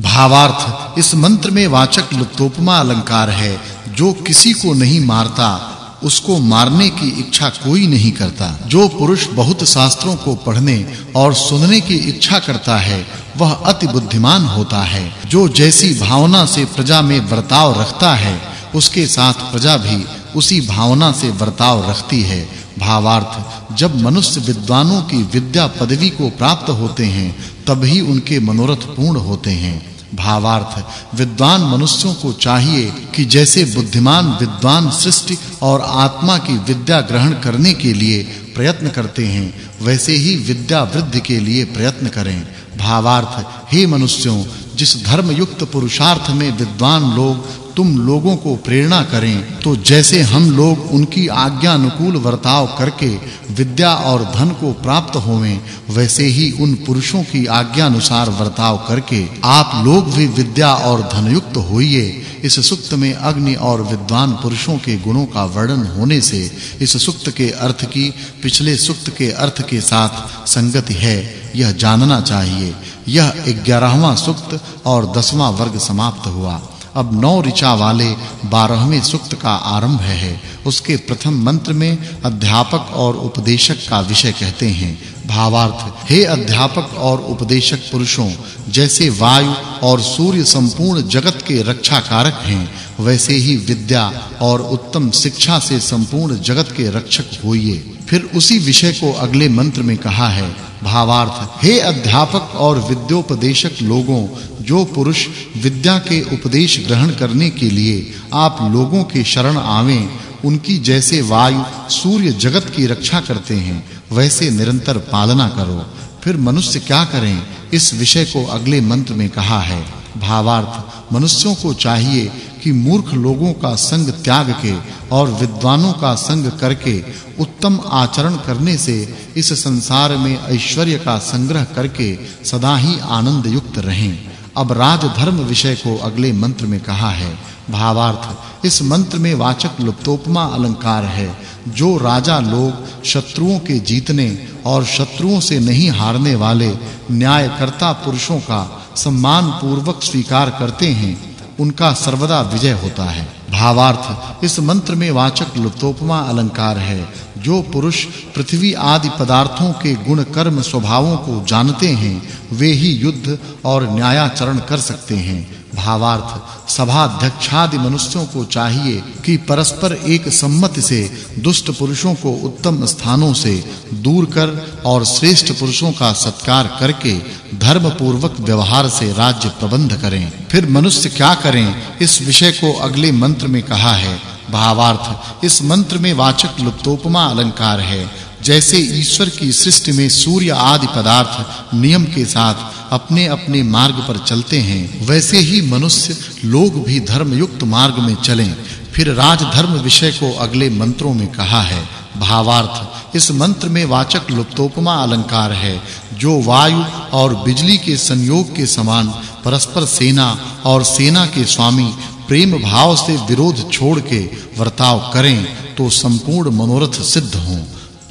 भावार्थ, इस मंत्र में वाचक् लुप्तोपमा अलंकार है, जो किसी को नहीं मारता, उसको मारने की इच्छा कोई नहीं करता। जो पुरुष बहुत शास्त्रों को पढ़ने और सुनने की इच्छा करता है, वह अति बुद्धिमान होता है। जो जैसी भावना से प्रजा में वर्ताव रखता है, उसके साथ प्रजा भी उसी भावना से बर्ताव रखती है। भावार्थ, जब मनुष्य विद्वानों की विद्या पदवी को प्राप्त होते हैं तभी उनके मनोरथ पूर्ण होते हैं। भावार्थ, विद्वान मनुष्यों को चाहिए कि जैसे बुद्धिमान विद्वान सृष्टि और आत्मा की विद्या ग्रहण करने के लिए प्रयत्न करते हैं, वैसे ही विद्या वृद्धि के लिए प्रयत्न करें। भावार्थ, हे मनुष्यों, जिस धर्म युक्त पुरुषार्थ में विद्वान लोग तुम लोगों को प्रेरणा करें तो जैसे हम लोग उनकी आज्ञा अनुकूल वर्ताव करके विद्या और धन को प्राप्त होवें, वैसे ही उन पुरुषों की आज्ञा अनुसार वर्ताव करके आप लोग भी विद्या और धन युक्त होइए। इस सुक्त में अग्नि और विद्वान पुरुषों के गुणों का वर्णन होने से इस सुक्त के अर्थ की, पिछले सुक्त के अर्थ के साथ संगति है। यह जानना चाहिए। यह 11वां सुक्त और 10वां वर्ग समाप्त हुआ। अब नौ ऋचा वाले 12वें सूक्त का आरंभ है उसके प्रथम मंत्र में अध्यापक और उपदेशक का विषय कहते हैं। भावार्थ, हे अध्यापक और उपदेशक पुरुषों, जैसे वायु और सूर्य संपूर्ण जगत के रक्षा कारक हैं, वैसे ही विद्या और उत्तम शिक्षा से संपूर्ण जगत के रक्षक होइए। फिर उसी विषय को अगले मंत्र में कहा है, भावार्थ, हे अध्यापक और विद्योपदेशक लोगों जो पुरुष विद्या के उपदेश ग्रहण करने के लिए आप लोगों के शरण आवें, उनकी जैसे वायु सूर्य जगत की रक्षा करते हैं, वैसे निरंतर पालना करो। फिर मनुष्य क्या करें? इस विषय को अगले मंत्र में कहा है। भावार्थ, मनुष्यों को चाहिए कि मूर्ख लोगों का संग त्याग के और विद्वानों का संग करके उत्तम आचरण करने से इस संसार में ऐश्वर्य का संग्रह करके सदा ही आनंद युक्त रहें। अब राजधर्म विषय को अगले मंत्र में कहा है। भावार्थ, इस मंत्र में वाचक् लुप्तोपमा अलंकार है। जो राजा लोग शत्रुओं के जीतने और शत्रुओं से नहीं हारने वाले न्यायकर्ता पुरुषों का सम्मान पूर्वक स्वीकार करते हैं, उनका सर्वदा विजय होता है। भावार्थ, इस मंत्र में वाचक् लुप्तोपमा अलंकार है। जो पुरुष पृथ्वी आदि पदार्थों के गुण कर्म स्वभावों को जानते हैं वे ही युद्ध और न्यायाचरण कर सकते हैं। भावार्थ सभा अध्यक्षादि मनुष्यों को चाहिए कि परस्पर एक सम्मति से दुष्ट पुरुषों को उत्तम स्थानों से दूर कर और श्रेष्ठ पुरुषों का सत्कार करके धर्म पूर्वक व्यवहार से राज्य प्रबंध करें। फिर मनुष्य क्या करें? इस विषय को अगले मंत्र में कहा है। भावार्थ, इस मंत्र में वाचक् लुप्तोपमा अलंकार है। जैसे ईश्वर की सृष्टि में सूर्य आदि पदार्थ नियम के साथ अपने-अपने मार्ग पर चलते हैं, वैसे ही मनुष्य लोग भी धर्म युक्त मार्ग में चलें। फिर राजधर्म विषय को अगले मंत्रों में कहा है। भावार्थ, इस मंत्र में वाचक् लुप्तोपमा अलंकार है, जो वायु और बिजली के संयोग के समान परस्पर सेना और सेना के स्वामी प्रेम भाव से विरोध छोड़ के वर्ताव करें तो संपूर्ण मनोरथ सिद्ध हों।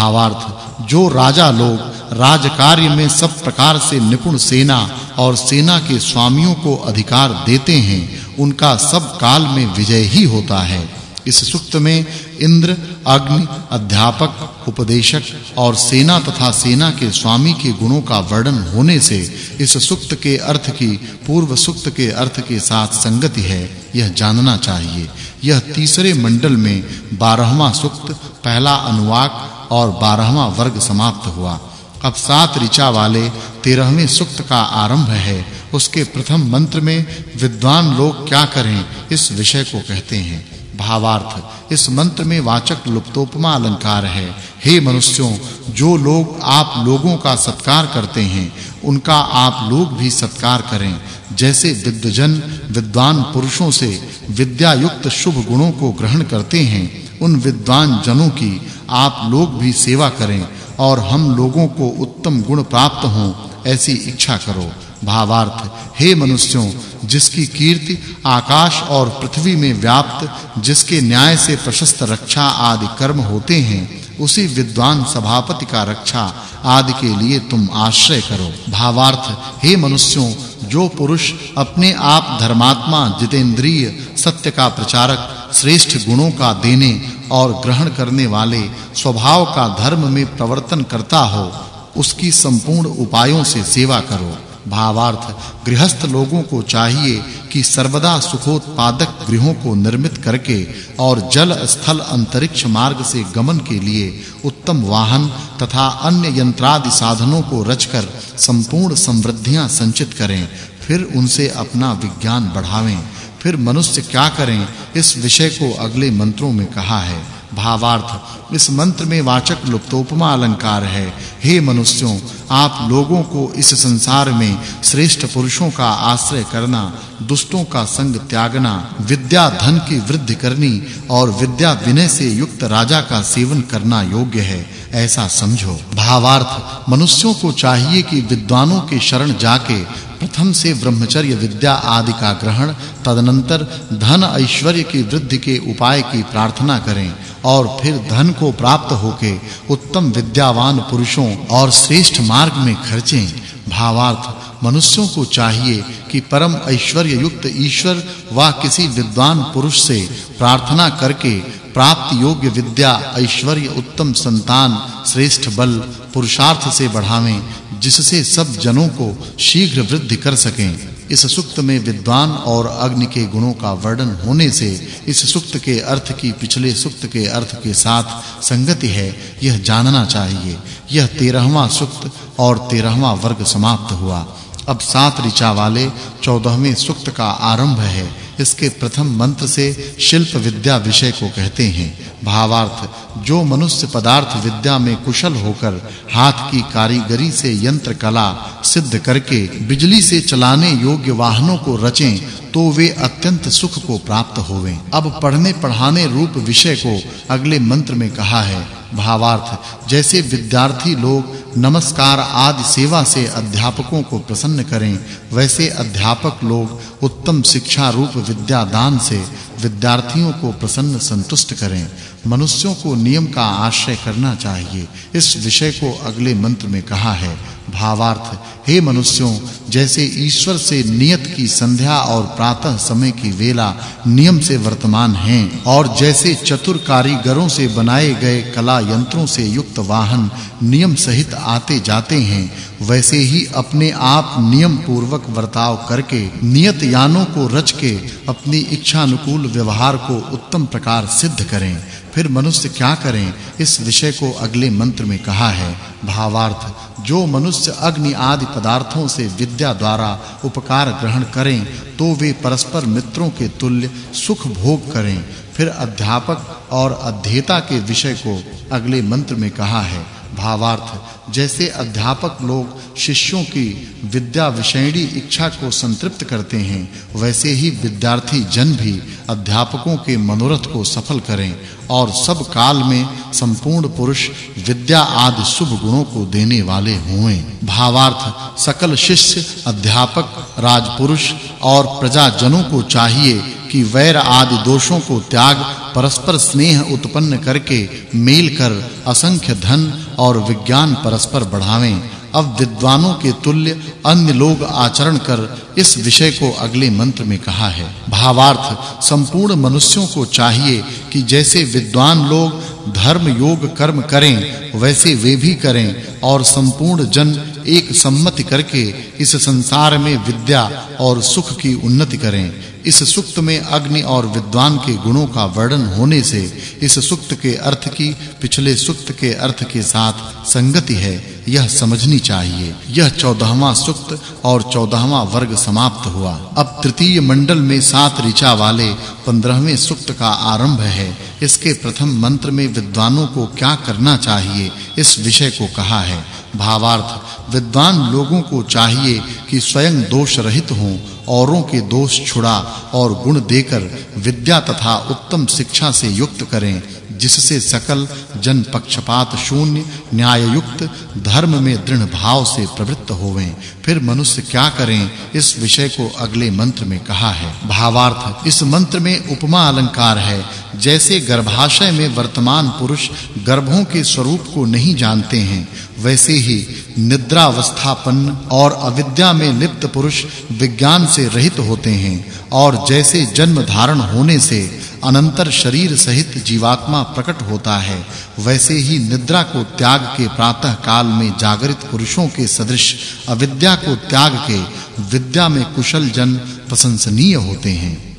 भावार्थ जो राजा लोग राजकार्य में सब प्रकार से निपुण सेना और सेना के स्वामियों को अधिकार देते हैं, उनका सब काल में विजय ही होता है। इस सुक्त में इंद्र, अग्नि, अध्यापक, उपदेशक और सेना तथा सेना के स्वामी के गुणों का वर्णन होने से इस सुक्त के अर्थ की, पूर्व सुक्त के अर्थ के साथ संगति है, यह जानना चाहिए। यह तीसरे मंडल में 12वां सुक्त, पहला अनुवाक और 12वां वर्ग समाप्त हुआ। अब सात ऋचा वाले 13वें सुक्त का आरंभ है। उसके प्रथम मंत्र में, विद्वान लोग क्या करें? इस विषय को कहते हैं। भावार्थ, इस मंत्र में वाचक् लुप्तोपमा अलंकार है। हे मनुष्यों, जो लोग आप लोगों का सत्कार करते हैं, उनका आप लोग भी सत्कार करें। जैसे विद्वजन विद्वान पुरुषों से विद्या युक्त शुभ गुणों को ग्रहण करते हैं, उन विद्वान जनों की आप लोग भी सेवा करें और हम लोगों को उत्तम गुण प्राप्त हों, ऐसी इच्छा करो। भावार्थ, हे मनुष्यों, जिसकी कीर्ति आकाश और पृथ्वी में व्याप्त, जिसके न्याय से प्रशस्त रक्षा आदि कर्म होते हैं, उसी विद्वान सभापति का रक्षा आदि के लिए तुम आश्रय करो। भावार्थ, हे मनुष्यों, जो पुरुष अपने आप धर्मात्मा, जितेंद्रिय, सत्य का प्रचारक श्रेष्ठ गुणों का देने और ग्रहण करने वाले स्वभाव का धर्म में प्रवर्तन करता हो, उसकी संपूर्ण उपायों से सेवा करो। भावार्थ, गृहस्थ लोगों को चाहिए कि सर्वदा सुखोत्पादक गृहों को निर्मित करके और जल स्थल अंतरिक्ष मार्ग से गमन के लिए उत्तम वाहन तथा अन्य यंत्रादि साधनों को रचकर संपूर्ण समृद्धियाँ संचित करें, फिर उनसे अपना विज्ञान बढ़ावें। फिर मनुष्य क्या करें? इस विषय को अगले मंत्रों में कहा है। भावार्थ, इस मंत्र में वाचक् लुप्तोपमा अलंकार है। हे मनुष्यों, आप लोगों को इस संसार में श्रेष्ठ पुरुषों का आश्रय करना, दुष्टों का संग त्यागना, विद्या धन की वृद्धि करनी और विद्या विनय से युक्त राजा का सेवन करना योग्य है, ऐसा समझो। भावार्थ, मनुष्यों को चाहिए कि विद्वानों के शरण जाके प्रथम से ब्रह्मचर्य विद्या आदि का ग्रहण, तदनंतर धन ऐश्वर्य की वृद्धि के उपाय की प्रार्थना करें और फिर धन को प्राप्त होके उत्तम विद्यावान पुरुषों और श्रेष्ठ मार्ग में खर्चें। भावार्थ, मनुष्यों को चाहिए कि परम ऐश्वर्य युक्त ईश्वर व किसी विद्वान पुरुष से प्रार्थना करके प्राप्त योग्य विद्या, ऐश्वर्य उत्तम संतान, श्रेष्ठ बल, पुरुषार्थ से बढ़ावें जिससे सब जनों को शीघ्र वृद्धि कर सकें। इस सुक्त में विद्वान और अग्नि के गुणों का वर्णन होने से इस सुक्त के अर्थ की पिछले सुक्त के अर्थ के साथ संगति है, यह जानना चाहिए। यह 13वां सुक्त और 13वां वर्ग समाप्त हुआ। अब सात ऋचा वाले 14वें सुक्त का आरंभ है। इसके प्रथम मंत्र से शिल्प विद्या विषय को कहते हैं। भावार्थ, जो मनुष्य पदार्थ विद्या में कुशल होकर हाथ की कारीगरी से यंत्र कला सिद्ध करके बिजली से चलाने योग्य वाहनों को रचें तो वे अत्यंत सुख को प्राप्त होवें। अब पढ़ने पढ़ाने रूप विषय को अगले मंत्र में कहा है, भावार्थ, जैसे विद्यार्थी लोग नमस्कार आदि सेवा से अध्यापकों को प्रसन्न करें, वैसे अध्यापक लोग उत्तम शिक्षा रूप विद्या दान से विद्यार्थियों को प्रसन्न संतुष्ट करें। मनुष्यों को नियम का आश्रय करना चाहिए, इस विषय को अगले मंत्र में कहा है भावार्थ। हे मनुष्यों, जैसे ईश्वर से नियत की संध्या और प्रातः समय की वेला नियम से वर्तमान हैं, और जैसे चतुर कारीगरों से बनाए गए कला यंत्रों से युक्त वाहन नियम सहित आते जाते हैं, वैसे ही अपने आप नियम पूर्वक वर्ताव करके, नियत यानों को रच के अपनी इच्छा अनुकूल व्यवहार को उत्तम प्रकार सिद्ध करें। फिर मनुष्य क्या करें? इस विषय को अगले मंत्र में कहा है। भावार्थ, जो मनुष्य अग्नि आदि पदार्थों से विद्या द्वारा उपकार ग्रहण करें तो वे परस्पर मित्रों के तुल्य सुख भोग करें। फिर अध्यापक और अध्येता के विषय को अगले मंत्र में कहा है। भावार्थ। जैसे अध्यापक लोग शिष्यों की विद्या विषयणी इच्छा को संतृप्त करते हैं, वैसे ही विद्यार्थी जन भी अध्यापकों के मनोरथ को सफल करें और सब काल में संपूर्ण पुरुष विद्या आदि शुभ गुणों को देने वाले हों। भावार्थ, सकल शिष्य, अध्यापक, राजपुरुष और प्रजाजनों को चाहिए कि वैर आदि दोषों को त्याग, परस्पर स्नेह उत्पन्न करके मेल कर असंख्य धन और विज्ञान परस्पर बढ़ावें। अब विद्वानों के तुल्य अन्य लोग आचरण कर इस विषय को अगले मंत्र में कहा है। भावार्थ, संपूर्ण मनुष्यों को चाहिए कि जैसे विद्वान लोग धर्म, योग, कर्म करें, वैसे वे भी करें और संपूर्ण जन एक सम्मति करके इस संसार में विद्या और सुख की उन्नति करें। इस सुक्त में अग्नि और विद्वान के गुणों का वर्णन होने से इस सुक्त के अर्थ की, पिछले सुक्त के अर्थ के साथ संगति है। यह समझनी चाहिए। यह 14वां सुक्त और 14वां वर्ग समाप्त हुआ। अब तृतीय मंडल में सात ऋचा वाले 15वें सुक्त का आरंभ है। इसके प्रथम मंत्र में विद्वानों को क्या करना चाहिए, इस विषय को कहा है। भावार्थ, विद्वान लोगों को चाहिए कि स्वयं दोष रहित हों, औरों के दोष छुड़ा और गुण देकर विद्या तथा उत्तम शिक्षा से युक्त करें। जिससे सकल जन पक्षपात शून्य न्याय युक्त धर्म में दृढ़ भाव से प्रवृत्त होवें। फिर मनुष्य क्या करें? इस विषय को अगले मंत्र में कहा है। भावार्थ, इस मंत्र में उपमा अलंकार है। जैसे गर्भाशय में वर्तमान पुरुष गर्भों के स्वरूप को नहीं जानते हैं, वैसे ही निद्रा निद्रावस्थापन्न और अविद्या में लिप्त पुरुष विज्ञान से रहित होते हैं और जैसे जन्म धारण होने से अनंतर शरीर सहित जीवात्मा प्रकट होता है। वैसे ही निद्रा को त्याग के प्रातः काल में जागृत पुरुषों के सदृश, अविद्या को त्याग के, विद्या में कुशल जन प्रशंसनीय होते हैं।